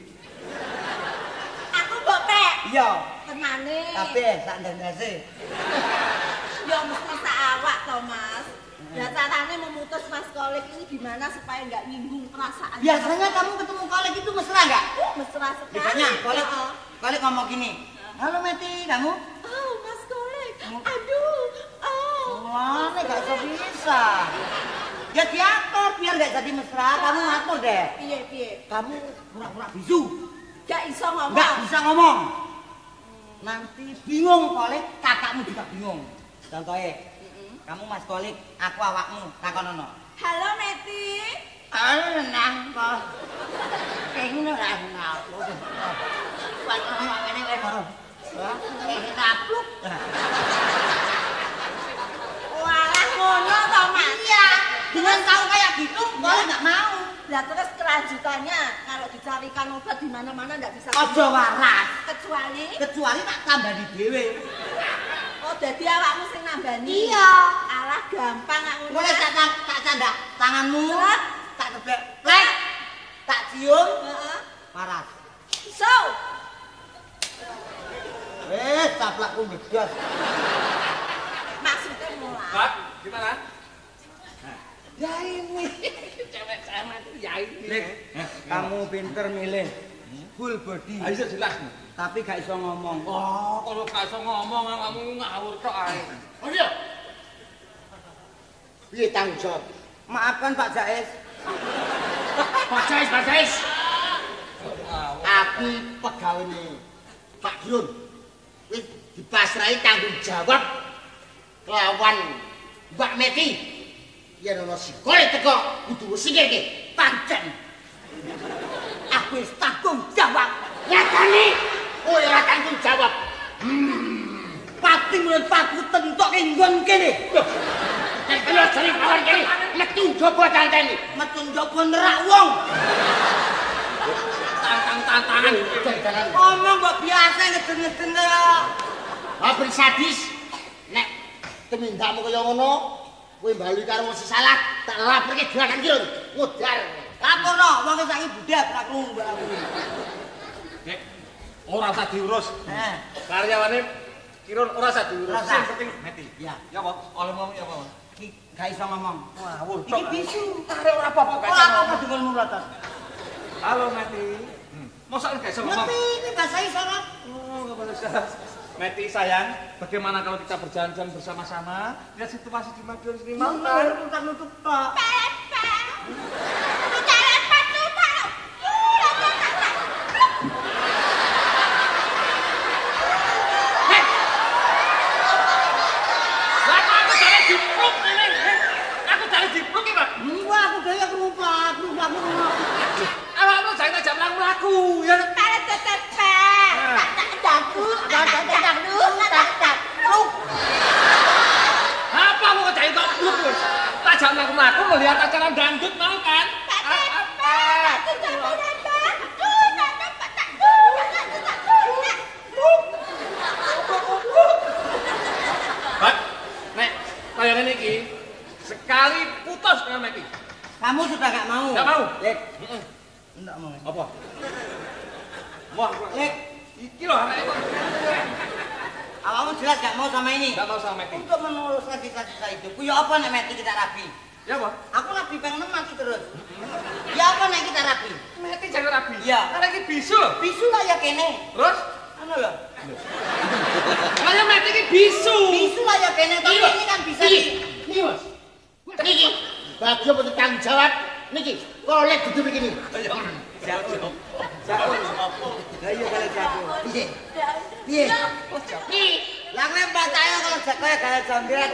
aku bopek. Iya, Tenane. kabeh sak ndase. (laughs) Ya mesti sak awak to, Mas. Ya caranya memutus Mas Kolek ini gimana supaya nggak nyinggung perasaan. Biasanya kamu ketemu kolek itu mesra nggak? Uh, mesra sekali. Biasanya kolek Ya. kolek ngomong gini. Halo Meti, kamu? Oh, Mas Kolek. Aduh. Oh. Mana gak bisa bisa. Ya diatur biar gak jadi mesra, kamu ngatur deh. Piye piye? Kamu pura-pura bisu, Gak iso ngomong. nggak bisa ngomong. Nanti bingung kolek, kakakmu juga bingung. Contohnya, kamu mas kolek, aku awakmu, takonono. Halo Meti. Halo nang kok. Pengen ora kenal. Kuat ngomong ngene wae. Hah? Kayak tapluk. Ngono to, Mas. Iya, dengan tahu kayak gitu, boleh nggak mau. Lah terus kelanjutannya kalau dicarikan obat di mana-mana enggak bisa. Aja waras. kecuali Kecuali tak tambani dhewe. oh dadi awakmu sing nambani. Iya. Alah gampang aku. Mulai tak tak tak candak tanganmu. Tak tebek. Lek. Tak cium. Heeh. Waras. So, Eh, taplakku ngegas. Gimana? Ya ini. Cewek sama ya ini. Lik, kamu pinter milih. Full body. Ayo jelas nih. Tapi gak iso ngomong. Oh, kalau gak iso ngomong kamu ngawur tok ae. Oh iya. Piye tanggung jawab? Maafkan Pak Jais. Pak Jais, Pak Jais. Aku pegawene Pak Grun. Wis dipasrahi tanggung jawab kelawan Mbak Meti. Yen ana sikole teko kudu sikilke pancen. Aku wis tanggung jawab. Nyatane kowe ora tanggung jawab. Pati mulut paku tentoke nggon kene. Kena jare kawan kene, metu njaba tanteni. Metu njaba nerak wong. Tantang-tantangan. Ngomong kok biasa ngeden-ngeden kaya pabrik sadis. Temindakmu kaya ngono, kowe bali karo wong salah, tak laporke gerakan kira ngudar. Laporno, wong saiki budak tak krungu mbak aku. Nek ora usah diurus. Heh. Karyawane Kirun ora usah diurus. Sing penting mati. Ya. Ya apa? Oleh ngomong ya apa? Ki gak iso ngomong. Ngawur Iki bisu. Arek ora apa-apa gak Ora apa-apa ngomong. dengan mulatas. Halo Mati. Hmm. Masa gak iso ngomong? Ngerti ini bahasa isyarat. Oh, nggak boleh salah. Meti sayang, bagaimana kalau kita berjalan-jalan bersama-sama? Lihat situasi di Madiun sini mau Mau kan? nutup-nutup tok. Lah aku dari dipluk ini. eh. Aku dari dipluk ini, Pak. Wah, aku jangan ajak mlaku laku ya. Apa mau ngejai kok wis? Tak ajak mlaku mlaku melihat acara dangdut mau kan? Ngene iki sekali putus dengan Meti. Kamu sudah gak mau? Gak mau. Lek, Heeh. enggak mau. Apa? Wah, Lek, iki lho arek kok. awakmu sama ini. Gak mau sama Meti. Untuk meneruskan cita-cita hidupku, ya apa nek mati kita rapi? Ya apa? Aku rapi pengen mati terus. Ya apa nek kita rapi? Meti jangan rabi. Iya. Karena iki bisu lho. Bisu lah ya kene. Terus? Anu lho. Kaya meti iki bisu. Bisu lah ya kene, tapi ini kan bisa Iki. di... Niki, Mas. Niki. Bagi apa tanggung jawab? Niki, kalau lihat kudu begini. Jago. Jago. Lah iya kalau jago. Piye? Piye? Nih, Yang lempar saya kalau jago ya kayak jambret.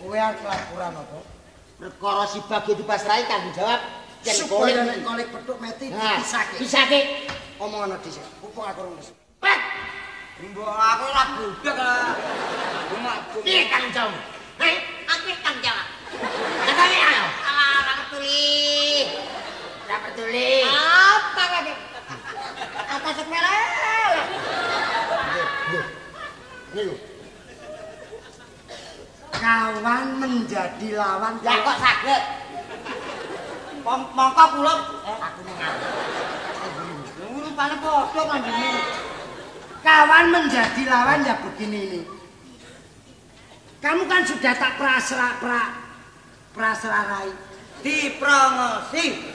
Kowe arep laporan apa? perkara si bagi dipasrahi tanggung jawab. Yen Supaya kolek- nek kolek petuk mati Nah, dipisahke. pisahke. Omong ana dhisik. Pupuk aku rung dhisik. Pet, Mbok aku ora budak lah. Cuma piye tanggung jawab? Hei, aku tanggung jawab. Katanya ayo. Ah, ora peduli. Ora peduli. apa lagi? Atas semelel. Lho. Kawan menjadi lawan. Lah kok saged? Pom- mongko kula Eh, aku mengaku. urupane padha kan ini. Kawan menjadi lawan ya begini ini. Kamu kan sudah tak prasra pra prasrarai diprongosi.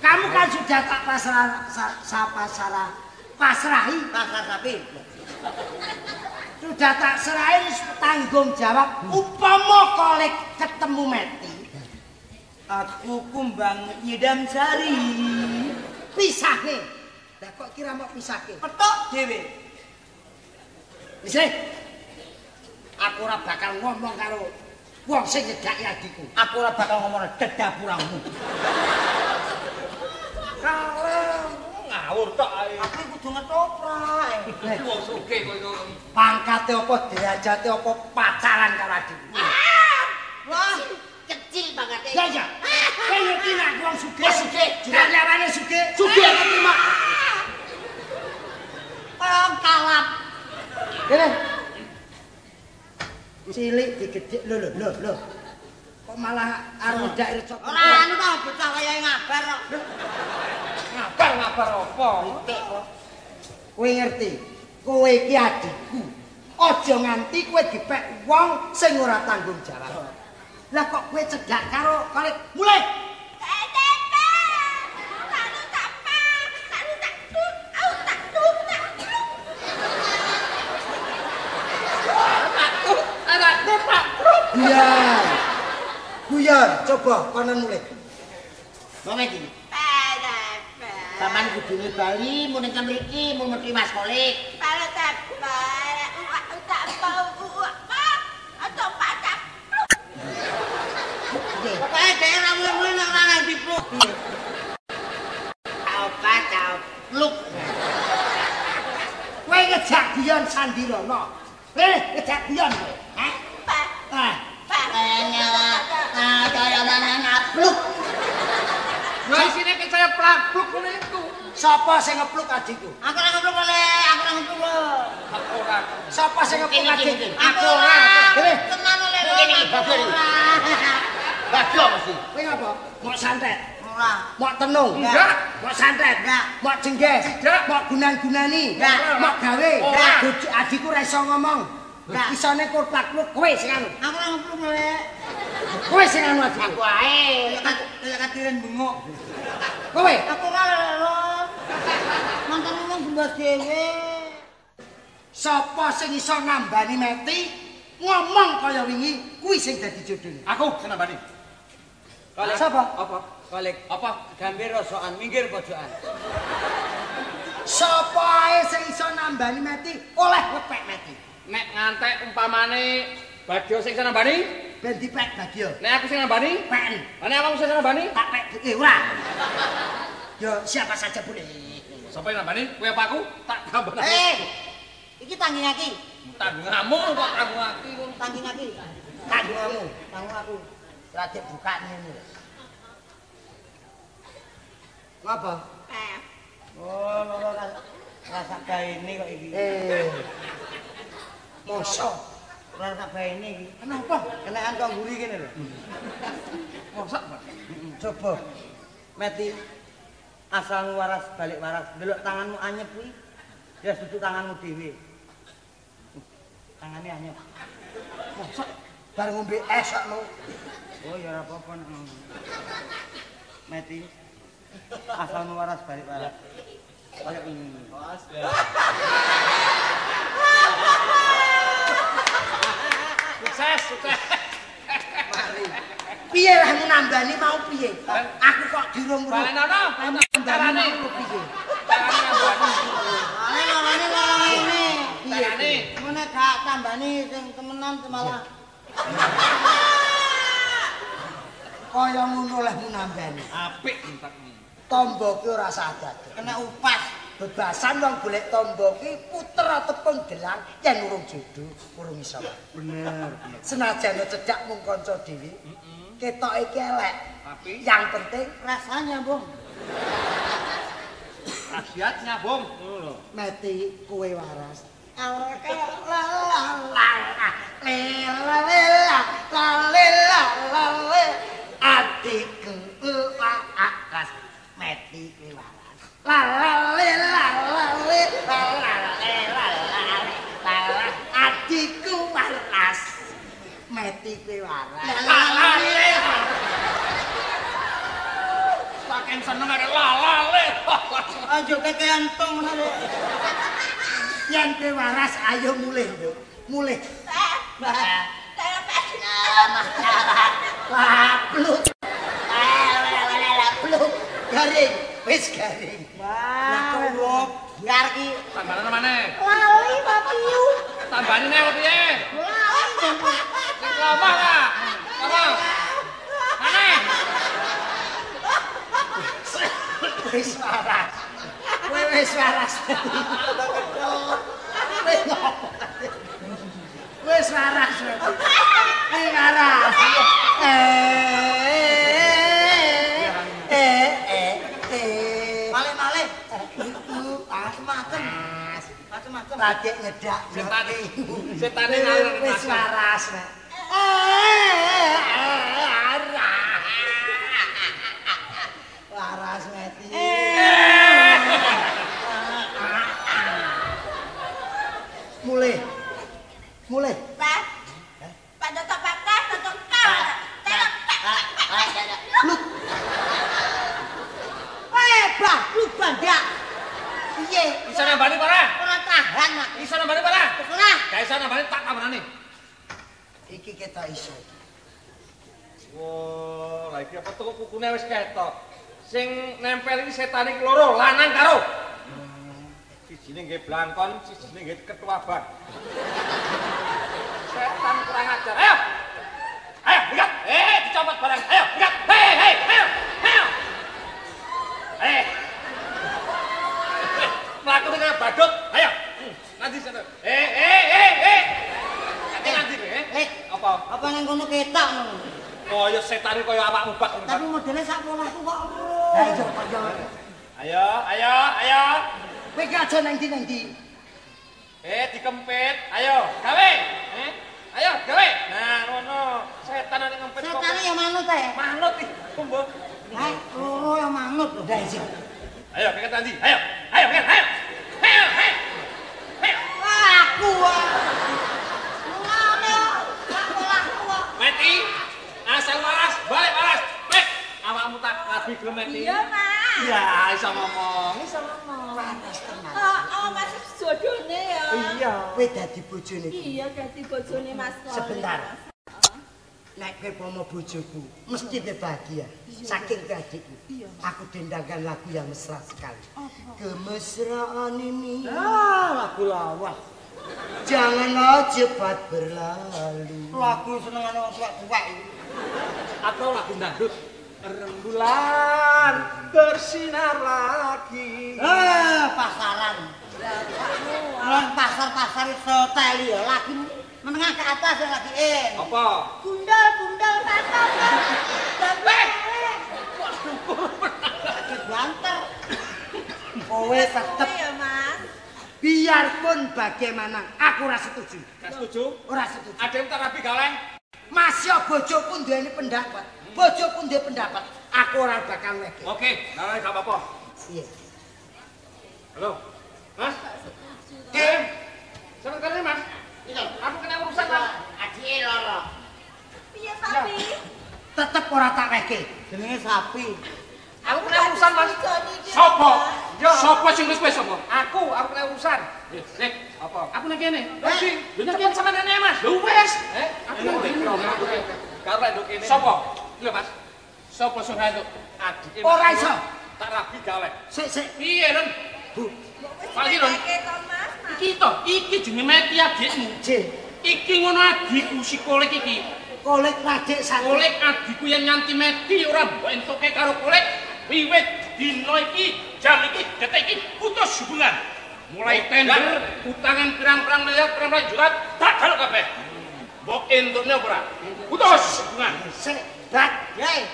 Kamu kan sudah tak pasrah sa, sapa salah pasrahi Pasar sapi. Sudah tak serahin tanggung jawab upama kolek ketemu meti. Aku kumbang nyidam sari pisahke. Lah kok kira mau pisahke? Petok dhewe. Wis eh. aku ora bakal ngomong karo wong sing nyedaki adikku. Aku ora bakal ngomong dedapurangmu. kalau Ngawur tok ae. aku kudu ngetoprak Wong sugih kok iku. pangkate apa derajate apa pacaran karo adikku Wah, kecil banget Ya ya. Kowe ngerti nek wong sugih Wong sugih, nek lawane sugih. Sugih ngerti mak. Orang kalap. Kene. Cilik digedhek lho lho lho lho. Kok malah arep ndak recok. Ora anu to bocah kaya ngabar kok. Ngabar ngabar apa? Titik kok. Kowe ngerti? Kowe iki adikku. Aja nganti kowe dipek wong sing ora tanggung jawab. Lah kok kowe cedhak karo kalik mulai. TTP. Guyon. Guyon, coba kono mulai. Wong iki. TTP. Saman kudune Bali mun ing mriki mun mesti Mas Kolik. Tahu tak pak. Uak tak bau uak pak. Atau pak tak pluk. Pokoke dhek ora mulih-mulih nek ora nganti pluk. Apa tau pluk. Kowe ngejak guyon Sandirana. Eh, ngejak guyon kowe. Hah? Pak. Ah, Pak. Nyawa. Ah, kaya mana ngapluk. Lha isine ke saya plak-pluk ngene iku. sapa sing ngepluk adikku? Aku ora ngapluk oleh, aku ora ngapluk lho. Aku ora. Sapa sing ngepluk adikku? Aku ora. Kene, Tenan oleh Mungkin iki. Bagio mesti. kowe ngapa? Mau santet. Ora. Mau tenung. Enggak. Mau santet. Enggak. Mau jengges. Enggak. Mau gunan-gunani. Enggak. Mau gawe. Enggak. Bojo adikku ra iso ngomong. Enggak. Isone kurplak-pluk kowe sing anu. Aku ora ngapluk oleh. Kowe sing anu adikku. Aku ae. Kaya katiren bengok. Kowe. Aku ora lho. Mantan ngomong gembas dhewe. Sapa sing iso nambani meti ngomong kaya wingi kuwi sing dadi jodhone. Aku sing nambani. Kolik. Sapa? Apa? Kolik. Apa? Gambir rosokan, minggir pojokan. Sapa ae sing iso nambani meti oleh wepek meti. Nek ngantek umpamane Bagio sing sing nambani, Ben dipek bagyo. nek aku sing nambani, Peken. Lah nek awakmu sing nambani, Tak pek eh ora. Yo siapa saja boleh. sapa yang nambani? Kowe apa aku? Tak tambah. Eh. Iki tanggung aki. tanggunganmu kok tanggung aku. Tanggung aki. Tanggunganmu. Tanggung aku. Ora dik buka ngene. Ngapa? Eh. Oh, loro rasa ini kok iki. Eh. Mosok. Rasa ini iki. Kenapa? Kenaan kok mburi kene lho. Mosok, Pak. Coba. Meti asal waras balik waras. Delok tanganmu anyep kuwi. Ya duduk tanganmu dhewe. Tangannya anyep. Mosok bar ngombe es sakno. Oh ya ora apa-apa nek ngono. Meti asal waras balik waras. Kaya ini. Sukses, sukses. Piye lah nambani mau piye? Aku kok dirung Balenono, carane. Nambani mau piye? Carane nambani. Ane lorone kaya ngene. Carane. Ngene gak tambani sing temenan malah Kaya ngono lah nambani. Apik entek. Tombo ki ora sadar. kena upas. Bebasan wong golek tombo ki puter tepung gelang yen urung jodoh, urung iso. Bener. Senajan cedak mung kanca dhewe, ketok iki elek. Tapi Yang penting Rasanya, Bung. khasiatnya, Bung. Meti kowe waras. Adikku akas meti kowe waras. La la le la la le la la le la la le la la adikku waras meti kowe waras. La la le Saking seneng ada lalale. Aja kekean tong ngono. yen kowe waras ayo mulih yo. Mulih. Eh. TTP. Laplut. Laplut. Garing. Wis garing. Wah, kok biar ki Tambane mana? Lali papiu. Tambani nek kok piye? Sing ngomong ah. Ngomong. Mana? Wis waras. Kowe wis waras. Wis Wis waras. Wis waras. Eh. Nyedak. Setan. blok. Setane ngalir Wis macam. waras, Nek. Waras, Meti. Mulai. Mulai. Pak. Pak Dotok Pak Pak Dotok Kau. Telok. Lu. Eh, bah, lu bandak. Piye? Nambani para? Ora tahan mak. Iso nambani para? Ora. Gak iso nambani tak tamanane. Iki ketok iso. Wah, lah iki apa tuh kukune wis ketok. Sing nempel iki setan iki loro, lanang karo. Sijine nggih blangkon, sijine nggih ketua bang. Setan kurang ajar. Ayo. Ayo, lihat. Eh, dicopot barang. Ayo, lihat. Hei, hei, ayo. Ayo. Eh. Melaku dengan badut. Ayo. Nanti sana. Eh, eh, eh, eh. Nanti nanti, eh. Eh, Apa? apa nang kono ketok ngono? Kaya setan iki kaya awakmu bak. Tapi modelnya sak polahku kok. Kaya. Ayo, ayo, ayo. Kowe ki aja nang ndi nang ndi. Eh, dikempit. Ayo, gawe. Eh? Ayo, gawe. Nah, ngono. Setan nek ngempit kok. Setane ya manut ae. manut iki, kumbo. Ha, loro ya manut lho. Lah iya. Ayo. Ayo. Ayo, ayo. Ayo. Aku ah. Ngene sak polahku kok. Meti. Asal waras, balik waras. Wek, awakmu tak rabi gelem Meti. Iya, Mas. Ya, iso ngomong, iso ngomong. Waras tenan. Oh, oh Mas jodone ya. Iya. Kowe dadi bojone. Iya, dadi bojone Mas Kol. Sebentar. Nek kowe pomo bojoku, mesti bahagia. Saking kowe adikku. Aku dendangkan lagu yang mesra sekali. Kemesraan ini Ah, lagu lawas. Janganlah cepat berlalu. Lagu senengane wong tuwek-tuwek iki. Atau lagu dangdut. Rembulan bersinar lagi. Eh, pasaran. Nang pasar-pasar iso teli ya lagi menengah ke atas ya lagi in. Apa? Gundal, gundal, tatap. Eh, Lagi banter. Kowe tetep ya, Mas. Biarpun bagaimana aku ora setuju. Gak setuju? Ora setuju. Ada yang tak rapi galeng? Masih bojoku duweni pendapat. Bojoku duwe pendapat. Aku ora bakal weke. Oke, nah, gak apa-apa. Iya. Halo, Mas? Kim, sama kali Mas? Aku kena urusan Mas. Adike loro. Piye sapi? Tetep ora tak weke. Jenenge sapi. Aku kena urusan Mas. Sopo? Sopo sing wis wis sopo? Aku, aku kena urusan. Eh, Dik, apa? Aku nang kene. Lagi, lho cepet sama nenek Mas. Lho wis. Eh, aku Karo nduk kene. Sopo? Iya Mas. Sopo sing nduk? Adike. Mas. Ora iso. Tak rabi galeng. Sik sik. Piye, Ren? Bu. Pagi. Mas. Iki to, iki jenenge meti adikmu. J. Iki ngono adikku si kolek iki. Kolek radik satu. Kolek adikku yang nyanti meti ora mbok entuke karo kolek. Wiwit dino iki, jam iki, detik iki putus hubungan. Mulai tender, utangan pirang-pirang miliar, pirang-pirang juta, tak kalau kabeh. Mbok entukne ora? Putus hubungan. Sik, Bat. Hei,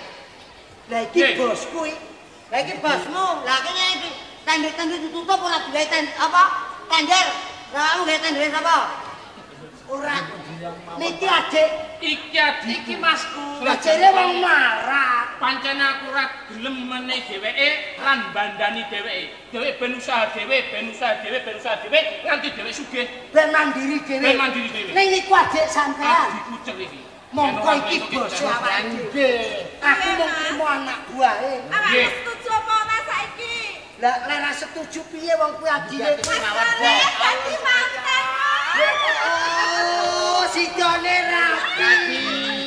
Lah iki bosku iki. lah iki bosmu. Lah kene iki tender-tender ditutup ora digawe tender apa? Tender. Lah kamu gawe tender sapa? Ora. Niki adik. Iki adik iki masku. Lah jere wong marah. pancen aku ora gelem meneh dheweke lan bandani dheweke. Dheweke ben usaha dhewe, ben usaha dhewe, ben usaha dhewe nganti dheweke sugih. Ben mandiri dhewe. Ben mandiri dhewe. Ning iku adik sampean. Adikku cek iki. Mongko iki bos awake dhewe. Aku mung trimo anak buahe. Awak Nggih. setuju apa ora saiki? Lah lek ora setuju piye wong kuwi adike? Masane dadi manten. Oh, sidone rapi.